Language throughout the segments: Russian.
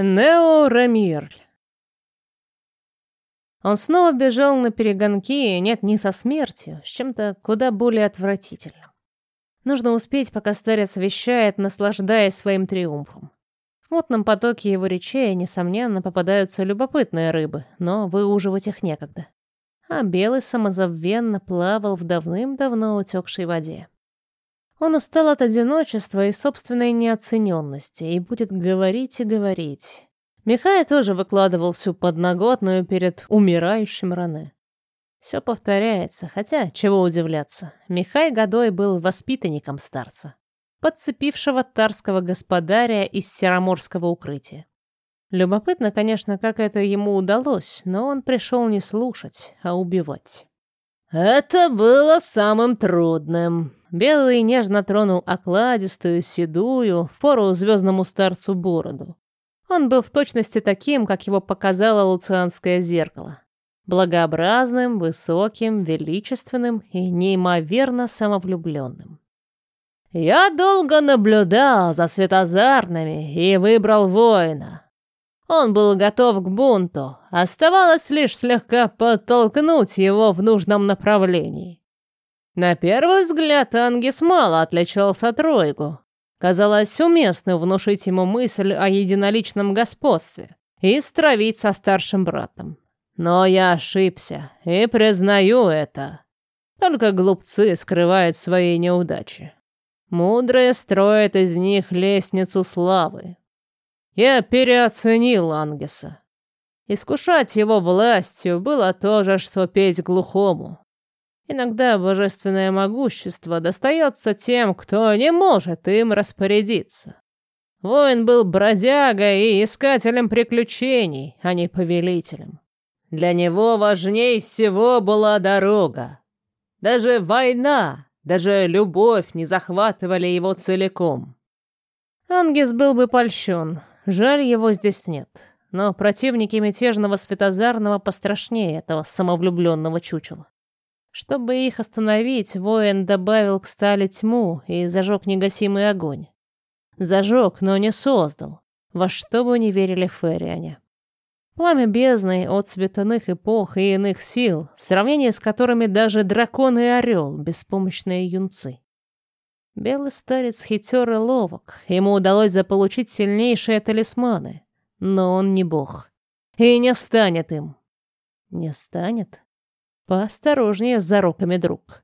Нео Рамирль. Он снова бежал на перегонки, нет, не со смертью, с чем-то куда более отвратительным. Нужно успеть, пока старец вещает, наслаждаясь своим триумфом. В мутном потоке его речей, несомненно, попадаются любопытные рыбы, но выуживать их некогда. А белый самозабвенно плавал в давным-давно утекшей воде. Он устал от одиночества и собственной неоцененности и будет говорить и говорить. Михай тоже выкладывал всю подноготную перед умирающим Ране. Все повторяется, хотя, чего удивляться, Михай Годой был воспитанником старца, подцепившего тарского господаря из сероморского укрытия. Любопытно, конечно, как это ему удалось, но он пришел не слушать, а убивать. «Это было самым трудным», Белый нежно тронул окладистую, седую, в пору звездному старцу бороду. Он был в точности таким, как его показало луцианское зеркало. Благообразным, высоким, величественным и неимоверно самовлюбленным. «Я долго наблюдал за светозарными и выбрал воина. Он был готов к бунту, оставалось лишь слегка подтолкнуть его в нужном направлении. На первый взгляд Ангис мало отличался от Ройгу. Казалось уместно внушить ему мысль о единоличном господстве и стравить со старшим братом. Но я ошибся и признаю это. Только глупцы скрывают свои неудачи. Мудрые строят из них лестницу славы. Я переоценил Ангеса. Искушать его властью было то же, что петь глухому. Иногда божественное могущество достается тем, кто не может им распорядиться. Воин был бродягой и искателем приключений, а не повелителем. Для него важней всего была дорога. Даже война, даже любовь не захватывали его целиком. Ангес был бы польщен, жаль, его здесь нет. Но противники мятежного Светозарного пострашнее этого самовлюбленного чучела. Чтобы их остановить, воин добавил к стали тьму и зажег негасимый огонь. Зажег, но не создал, во что бы не верили фериане. Пламя бездны от цветных эпох и иных сил, в сравнении с которыми даже дракон и орел — беспомощные юнцы. Белый старец хитер и ловок, ему удалось заполучить сильнейшие талисманы, но он не бог. И не станет им. Не станет? Поосторожнее с зароками, друг.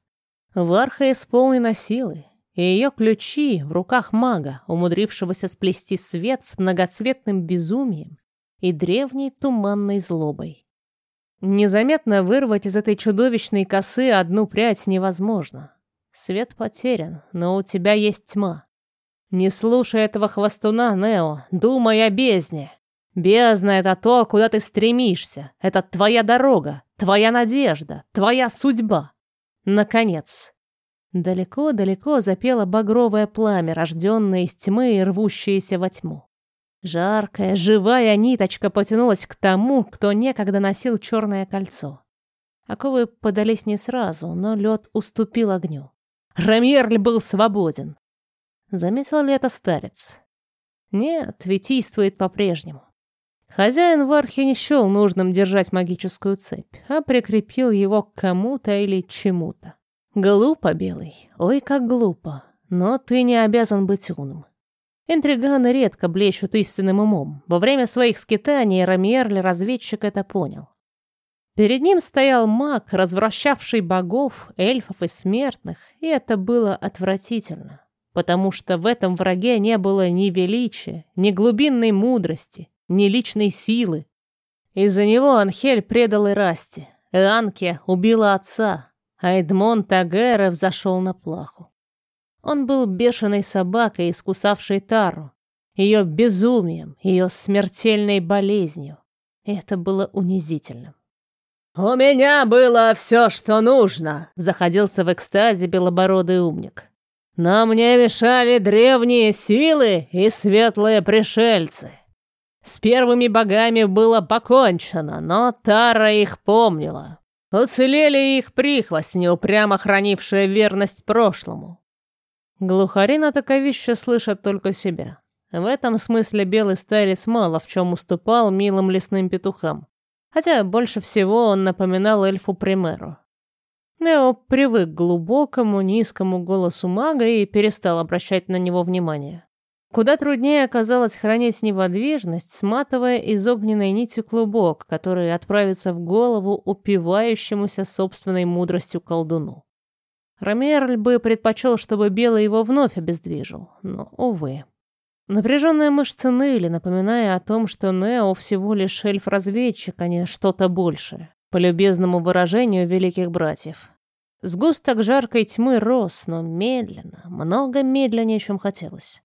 Варха исполнена силы, и ее ключи в руках мага, умудрившегося сплести свет с многоцветным безумием и древней туманной злобой. Незаметно вырвать из этой чудовищной косы одну прядь невозможно. Свет потерян, но у тебя есть тьма. Не слушай этого хвостуна, Нео, думай о бездне. Бездна — это то, куда ты стремишься. Это твоя дорога, твоя надежда, твоя судьба. Наконец. Далеко-далеко запело багровое пламя, рожденное из тьмы и рвущееся во тьму. Жаркая, живая ниточка потянулась к тому, кто некогда носил черное кольцо. Оковы подались не сразу, но лед уступил огню. Рамерль был свободен. Заметил ли это старец? Нет, витийствует по-прежнему. Хозяин в архе не счел нужным держать магическую цепь, а прикрепил его к кому-то или чему-то. Глупо, Белый, ой, как глупо, но ты не обязан быть умным. Интриганы редко блещут истинным умом. Во время своих скитаний Рамиерли разведчик это понял. Перед ним стоял маг, развращавший богов, эльфов и смертных, и это было отвратительно, потому что в этом враге не было ни величия, ни глубинной мудрости, ни личной силы. Из-за него Анхель предал Ирасти, Эанке убила отца, а Эдмон Тагера взошел на плаху. Он был бешеной собакой, искусавшей Тару, ее безумием, ее смертельной болезнью. И это было унизительным. «У меня было все, что нужно», — заходился в экстазе белобородый умник. «Но мне мешали древние силы и светлые пришельцы. С первыми богами было покончено, но Тара их помнила. Уцелели их прихвостни, упрямо хранившие верность прошлому. Глухари на таковище слышат только себя. В этом смысле белый старец мало в чем уступал милым лесным петухам. Хотя больше всего он напоминал эльфу Примеру. Нео привык к глубокому, низкому голосу мага и перестал обращать на него внимание. Куда труднее оказалось хранить неподвижность, сматывая из огненной нити клубок, который отправится в голову упивающемуся собственной мудростью колдуну. Ромерль бы предпочел, чтобы Белый его вновь обездвижил, но, увы. Напряженные мышцы ныли, напоминая о том, что Нео всего лишь эльф-разведчик, а не что-то большее, по любезному выражению великих братьев. Сгусток жаркой тьмы рос, но медленно, много медленнее, чем хотелось.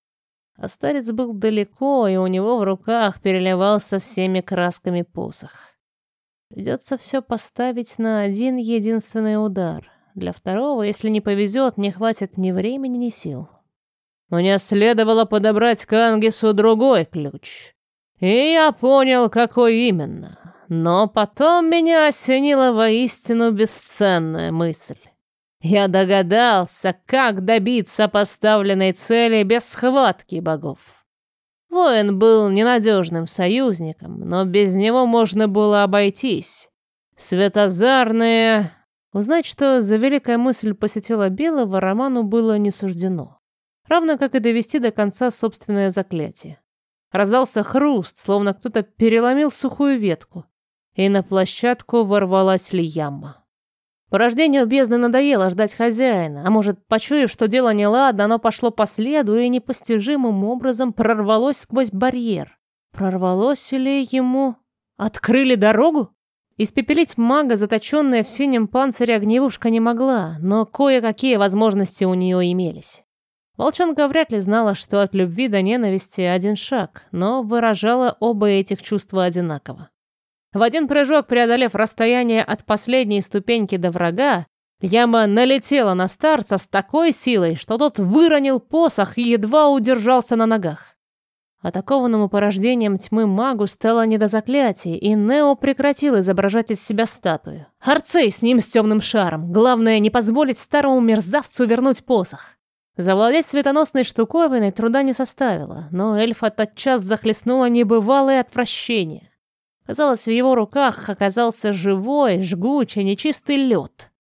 А старец был далеко, и у него в руках переливался всеми красками посох. Придется все поставить на один единственный удар. Для второго, если не повезет, не хватит ни времени, ни сил. Мне следовало подобрать к Ангесу другой ключ. И я понял, какой именно. Но потом меня осенила воистину бесценная мысль. Я догадался, как добиться поставленной цели без схватки богов. Воин был ненадежным союзником, но без него можно было обойтись. Светозарные... Узнать, что за великая мысль посетила Белого, Роману было не суждено. Равно как и довести до конца собственное заклятие. Раздался хруст, словно кто-то переломил сухую ветку, и на площадку ворвалась Лияма. Порождению бездны надоело ждать хозяина, а может, почуяв, что дело неладно, оно пошло по следу и непостижимым образом прорвалось сквозь барьер. Прорвалось или ему открыли дорогу? Испепелить мага, заточенная в синем панцире огневушка, не могла, но кое-какие возможности у нее имелись. Волчонка вряд ли знала, что от любви до ненависти один шаг, но выражала оба этих чувства одинаково. В один прыжок, преодолев расстояние от последней ступеньки до врага, Яма налетела на старца с такой силой, что тот выронил посох и едва удержался на ногах. Атакованному порождением тьмы магу стало не до заклятий, и Нео прекратил изображать из себя статую. Арцей с ним с темным шаром. Главное, не позволить старому мерзавцу вернуть посох. Завладеть светоносной штуковиной труда не составило, но эльфа тотчас захлестнуло небывалое отвращение. Казалось, в его руках оказался живой, жгучий, нечистый лед.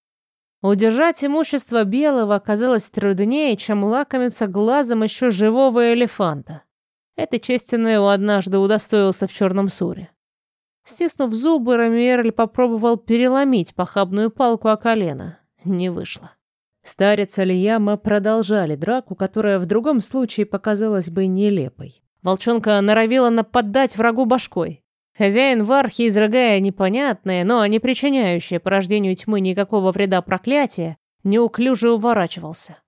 Удержать имущество белого оказалось труднее, чем лакомиться глазом еще живого элефанта. Этой чести Нео однажды удостоился в черном суре. Стиснув зубы, Рамиерль попробовал переломить похабную палку о колено. Не вышло. Старец Алияма продолжали драку, которая в другом случае показалась бы нелепой. Волчонка норовила нападать врагу башкой. Хозяин Вархи, изрыгая непонятное, но не причиняющее порождению тьмы никакого вреда проклятие, неуклюже уворачивался.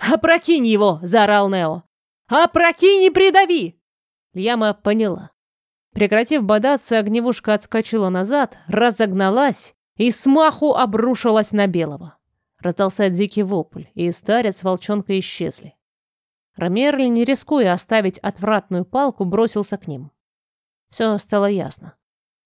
«Опрокинь его!» — заорал Нео. «Опрокинь и придави!» Яма поняла. Прекратив бодаться, огневушка отскочила назад, разогналась и смаху обрушилась на белого. Раздался дикий вопль, и старец с волчонкой исчезли. Ромерли, не рискуя оставить отвратную палку, бросился к ним. Все стало ясно.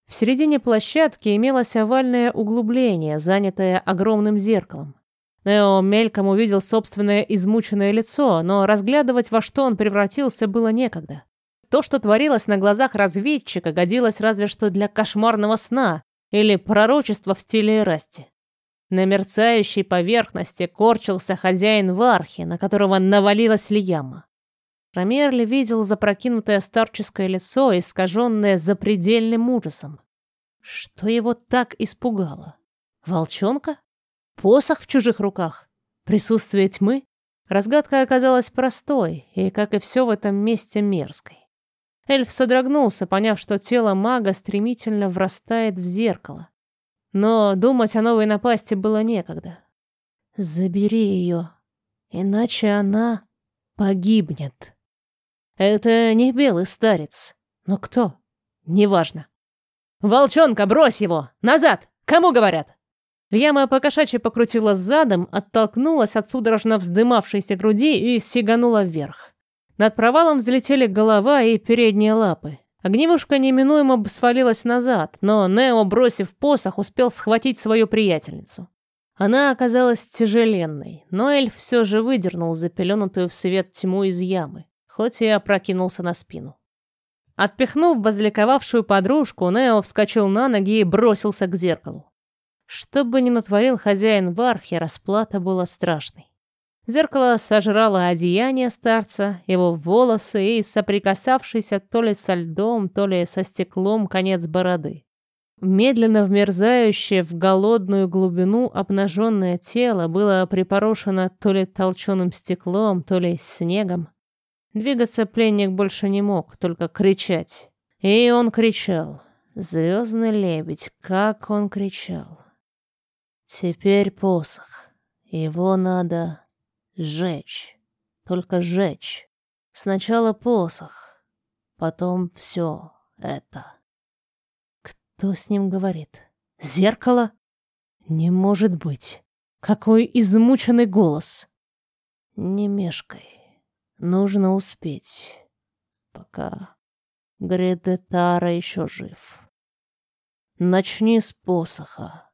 В середине площадки имелось овальное углубление, занятое огромным зеркалом. Нео мельком увидел собственное измученное лицо, но разглядывать, во что он превратился, было некогда. То, что творилось на глазах разведчика, годилось разве что для кошмарного сна или пророчества в стиле Расти. На мерцающей поверхности корчился хозяин Вархи, на которого навалилась Лияма. Ромерли видел запрокинутое старческое лицо, искаженное запредельным ужасом. Что его так испугало? Волчонка? Посох в чужих руках? Присутствие тьмы? Разгадка оказалась простой и, как и все в этом месте, мерзкой. Эльф содрогнулся, поняв, что тело мага стремительно врастает в зеркало. Но думать о новой напасти было некогда. «Забери ее, иначе она погибнет». Это не белый старец. Но кто? Неважно. «Волчонка, брось его! Назад! Кому говорят?» Яма покошачьи покрутила задом, оттолкнулась от судорожно вздымавшейся груди и сиганула вверх. Над провалом взлетели голова и передние лапы. Огневушка неминуемо свалилась назад, но Нео, бросив посох, успел схватить свою приятельницу. Она оказалась тяжеленной, но эльф все же выдернул запеленутую в свет тьму из ямы. хоть и опрокинулся на спину. Отпихнув возликовавшую подружку, Нео вскочил на ноги и бросился к зеркалу. Что бы ни натворил хозяин в архе, расплата была страшной. Зеркало сожрало одеяние старца, его волосы и соприкасавшийся то ли со льдом, то ли со стеклом конец бороды. Медленно вмерзающее в голодную глубину обнаженное тело было припорошено то ли толченым стеклом, то ли снегом. Двигаться пленник больше не мог, только кричать. И он кричал. Звездный лебедь, как он кричал. Теперь посох. Его надо сжечь. Только сжечь. Сначала посох, потом все это. Кто с ним говорит? Зеркало? Не может быть. Какой измученный голос. Не мешкай. Нужно успеть, пока Гредетара еще жив. Начни с посоха.